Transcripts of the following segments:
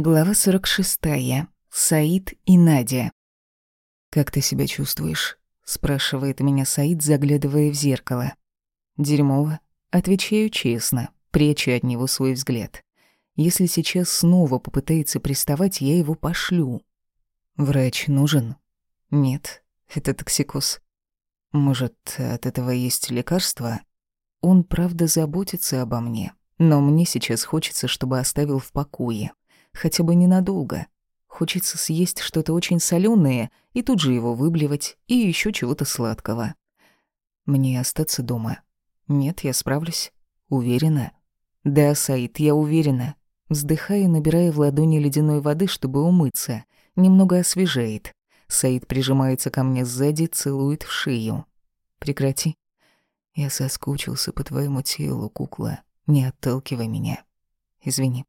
Глава 46. Саид и Надя. «Как ты себя чувствуешь?» — спрашивает меня Саид, заглядывая в зеркало. «Дерьмово». Отвечаю честно, пряча от него свой взгляд. Если сейчас снова попытается приставать, я его пошлю. «Врач нужен?» «Нет, это токсикоз». «Может, от этого есть лекарство?» Он правда заботится обо мне, но мне сейчас хочется, чтобы оставил в покое хотя бы ненадолго. Хочется съесть что-то очень соленое и тут же его выблевать, и еще чего-то сладкого. Мне остаться дома? Нет, я справлюсь. Уверена? Да, Саид, я уверена. Вздыхаю, набирая в ладони ледяной воды, чтобы умыться. Немного освежает. Саид прижимается ко мне сзади, целует в шею. Прекрати. Я соскучился по твоему телу, кукла. Не отталкивай меня. Извини.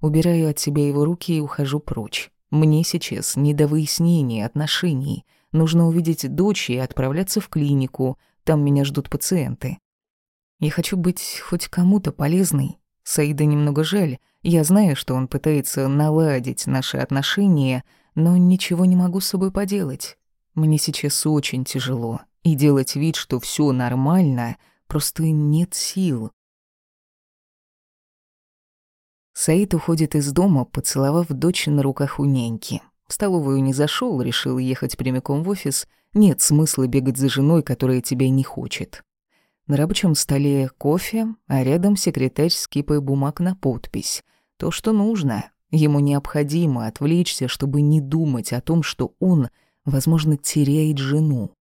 Убираю от себя его руки и ухожу прочь. Мне сейчас не до выяснения отношений. Нужно увидеть дочь и отправляться в клинику. Там меня ждут пациенты. Я хочу быть хоть кому-то полезной. Саида немного жаль. Я знаю, что он пытается наладить наши отношения, но ничего не могу с собой поделать. Мне сейчас очень тяжело, и делать вид, что все нормально, просто нет сил. Саид уходит из дома, поцеловав дочь на руках у няньки. В столовую не зашел, решил ехать прямиком в офис. Нет смысла бегать за женой, которая тебя не хочет. На рабочем столе кофе, а рядом секретарь с кипой бумаг на подпись. То, что нужно. Ему необходимо отвлечься, чтобы не думать о том, что он, возможно, теряет жену.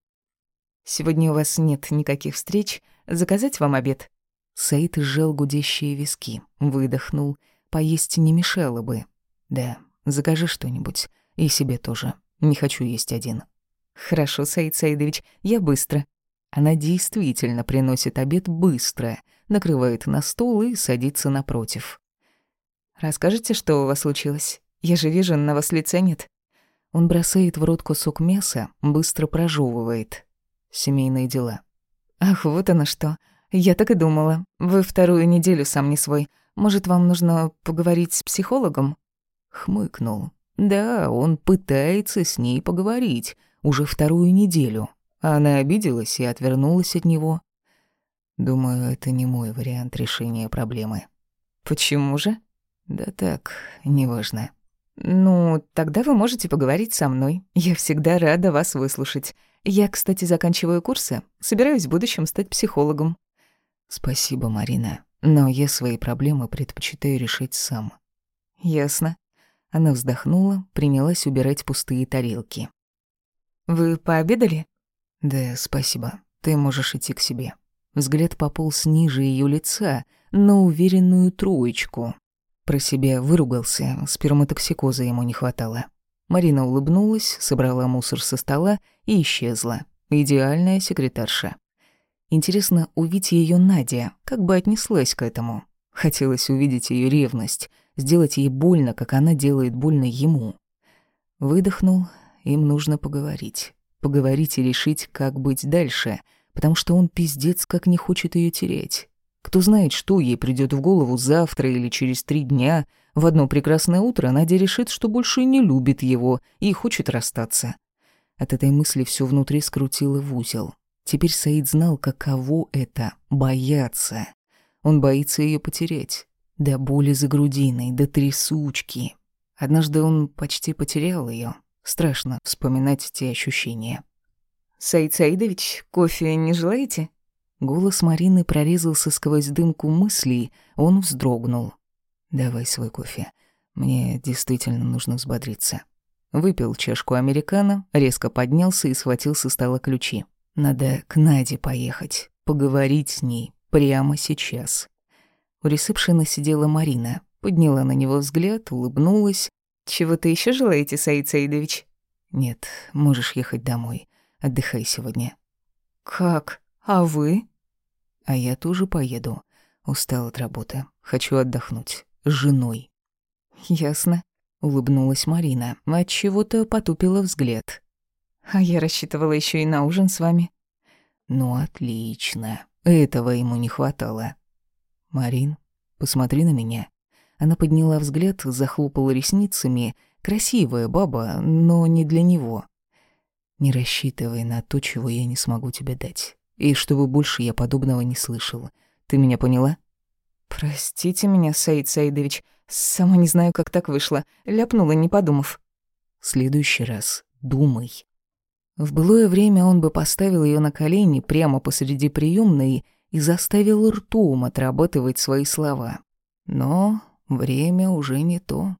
«Сегодня у вас нет никаких встреч. Заказать вам обед?» Саид сжал гудящие виски, выдохнул — Поесть не мешало бы. Да, закажи что-нибудь. И себе тоже. Не хочу есть один. Хорошо, Саид Саидович, я быстро. Она действительно приносит обед быстро, накрывает на стол и садится напротив. Расскажите, что у вас случилось? Я же вижу, на вас лица нет. Он бросает в рот кусок мяса, быстро прожевывает. Семейные дела. Ах, вот оно что. Я так и думала. Вы вторую неделю сам не свой. Может, вам нужно поговорить с психологом?» Хмыкнул. «Да, он пытается с ней поговорить. Уже вторую неделю. Она обиделась и отвернулась от него. Думаю, это не мой вариант решения проблемы. Почему же? Да так, неважно. Ну, тогда вы можете поговорить со мной. Я всегда рада вас выслушать. Я, кстати, заканчиваю курсы. Собираюсь в будущем стать психологом. Спасибо, Марина. Но я свои проблемы предпочитаю решить сам. Ясно. Она вздохнула, принялась убирать пустые тарелки. Вы пообедали? Да, спасибо. Ты можешь идти к себе. Взгляд пополз ниже ее лица, на уверенную троечку. Про себя выругался, сперматоксикоза ему не хватало. Марина улыбнулась, собрала мусор со стола и исчезла. Идеальная секретарша. Интересно, увидеть ее Надя, как бы отнеслась к этому. Хотелось увидеть ее ревность, сделать ей больно, как она делает больно ему. Выдохнул, им нужно поговорить. Поговорить и решить, как быть дальше, потому что он пиздец как не хочет ее терять. Кто знает, что ей придет в голову завтра или через три дня. В одно прекрасное утро Надя решит, что больше не любит его и хочет расстаться. От этой мысли все внутри скрутило в узел. Теперь Саид знал, каково это — бояться. Он боится ее потерять. До боли за грудиной, до трясучки. Однажды он почти потерял ее. Страшно вспоминать те ощущения. «Саид Саидович, кофе не желаете?» Голос Марины прорезался сквозь дымку мыслей, он вздрогнул. «Давай свой кофе. Мне действительно нужно взбодриться». Выпил чашку американо, резко поднялся и схватил со стола ключи. Надо к Наде поехать, поговорить с ней прямо сейчас. У ресепшена сидела Марина, подняла на него взгляд, улыбнулась. «Чего-то еще желаете, Саид Саидович?» «Нет, можешь ехать домой. Отдыхай сегодня». «Как? А вы?» «А я тоже поеду. Устал от работы. Хочу отдохнуть. С женой». «Ясно», — улыбнулась Марина, отчего-то потупила взгляд. А я рассчитывала еще и на ужин с вами. Ну, отлично. Этого ему не хватало. Марин, посмотри на меня. Она подняла взгляд, захлопала ресницами. Красивая баба, но не для него. Не рассчитывай на то, чего я не смогу тебе дать. И чтобы больше я подобного не слышала. Ты меня поняла? Простите меня, Саид Саидович. Сама не знаю, как так вышло. Ляпнула, не подумав. В следующий раз думай. В былое время он бы поставил ее на колени прямо посреди приемной и заставил ртом отрабатывать свои слова. Но время уже не то.